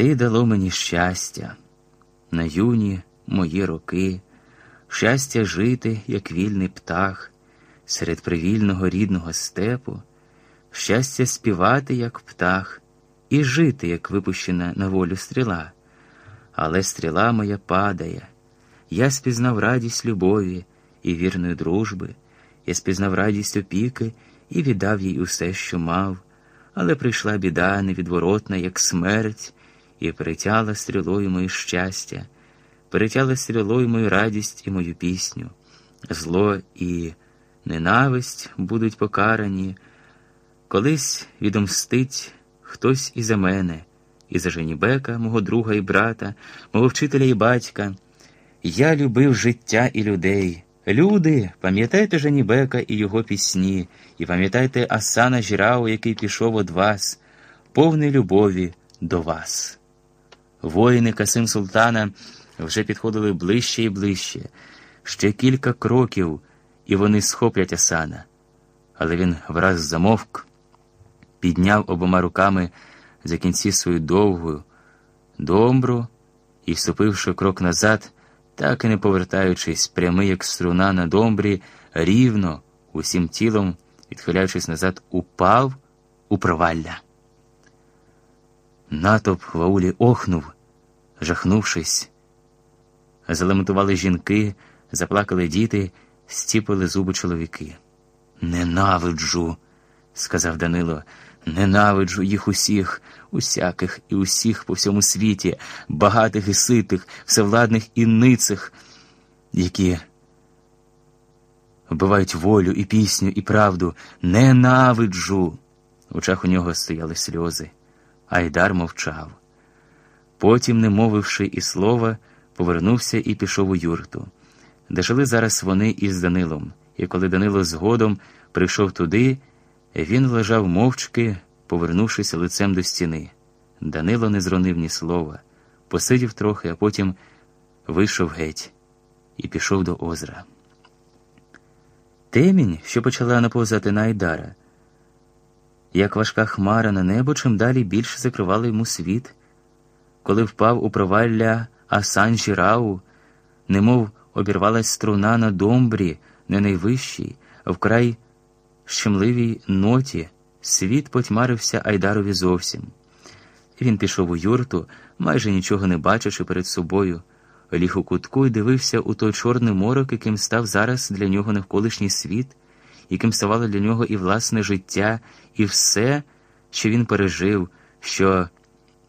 Ти дало мені щастя, на юні мої роки, щастя жити, як вільний птах, серед привільного рідного степу, щастя співати, як птах, і жити, як випущена на волю стріла. Але стріла моя падає, я спізнав радість любові і вірної дружби, я спізнав радість опіки і віддав їй усе, що мав, але прийшла біда невідворотна, як смерть і перетяла стрілою моє щастя, перетяла стрілою мою радість і мою пісню. Зло і ненависть будуть покарані, колись відомстить хтось і за мене, і за Женібека, мого друга і брата, мого вчителя і батька. Я любив життя і людей. Люди, пам'ятайте Женібека і його пісні, і пам'ятайте Асана Жірау, який пішов од вас, повний любові до вас. Воїни Касим Султана вже підходили ближче і ближче, ще кілька кроків, і вони схоплять Асана. Але він враз замовк, підняв обома руками за кінці свою довгу домбру і, вступивши крок назад, так і не повертаючись, прямий, як струна на домбрі, рівно, усім тілом, відхиляючись назад, упав у провалля. Натовп в аулі охнув, жахнувшись. Залементували жінки, заплакали діти, стіпили зуби чоловіки. Ненавиджу, сказав Данило, ненавиджу їх усіх, усяких і усіх по всьому світі, багатих і ситих, всевладних і ницих, які вбивають волю і пісню, і правду. Ненавиджу. В очах у нього стояли сльози. Айдар мовчав. Потім, не мовивши і слова, повернувся і пішов у юрту, де жили зараз вони із Данилом, і коли Данило згодом прийшов туди, він лежав мовчки, повернувшись лицем до стіни. Данило не зронив ні слова, посидів трохи, а потім вийшов геть і пішов до озера. Темінь, що почала наповзати на Айдара, як важка хмара на небо, чим далі більше закривала йому світ, коли впав у провалля Асан Жірау, немов обірвалась струна на домбрі, не найвищій, вкрай щемливій ноті, світ потьмарився Айдарові зовсім. Він пішов у юрту, майже нічого не бачачи перед собою, ліг у кутку і дивився у той чорний морок, яким став зараз для нього навколишній світ яким ставало для нього і власне життя, і все, що він пережив, що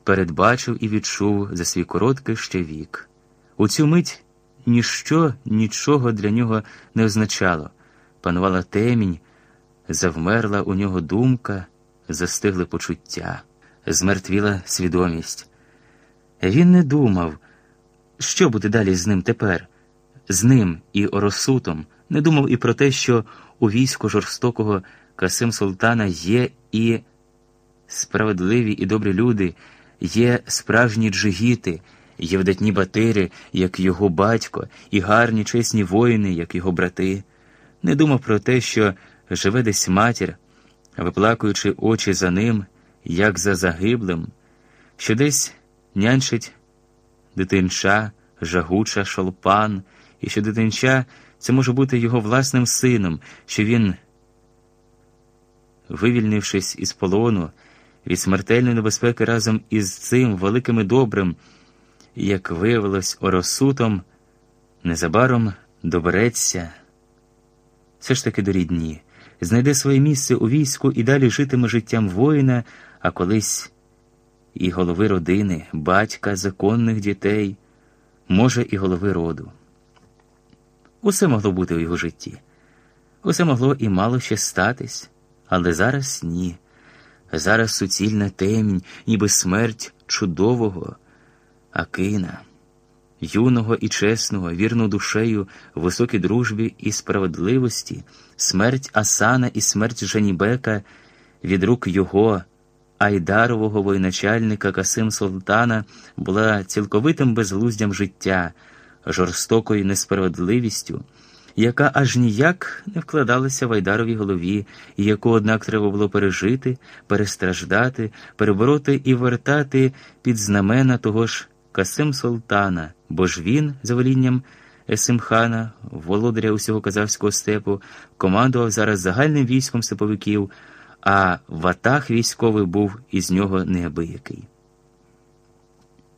передбачив і відчув за свій короткий ще вік. У цю мить ніщо нічого для нього не означало. Панувала темінь, завмерла у нього думка, застигли почуття, змертвіла свідомість. Він не думав, що буде далі з ним тепер, з ним і Оросутом, не думав і про те, що у війську жорстокого Касим Султана є і справедливі і добрі люди, є справжні джигіти, є вдатні батири, як його батько, і гарні чесні воїни, як його брати. Не думав про те, що живе десь матір, виплакуючи очі за ним, як за загиблим, що десь нянчить дитинча, жагуча шолпан, і що дитинча це може бути його власним сином, що він, вивільнившись із полону від смертельної небезпеки разом із цим великим і добрим, як виявилось оросутом, незабаром добереться, все ж таки до рідні, знайде своє місце у війську і далі житиме життям воїна, а колись і голови родини, батька законних дітей, може, і голови роду. Усе могло бути у його житті, усе могло і мало ще статись, але зараз ні. Зараз суцільна темінь, ніби смерть чудового Акина, юного і чесного, вірну душею, високій дружбі і справедливості, смерть Асана і смерть Жанібека від рук його, Айдарового воєначальника Касим Султана була цілковитим безглуздям життя жорстокою несправедливістю, яка аж ніяк не вкладалася в Айдаровій голові, і яку, однак, треба було пережити, перестраждати, перебороти і вертати під знамена того ж Касим Султана, бо ж він, за волінням Есимхана, володаря усього казахського степу, командував зараз загальним військом степовиків, а ватах військовий був із нього неабиякий.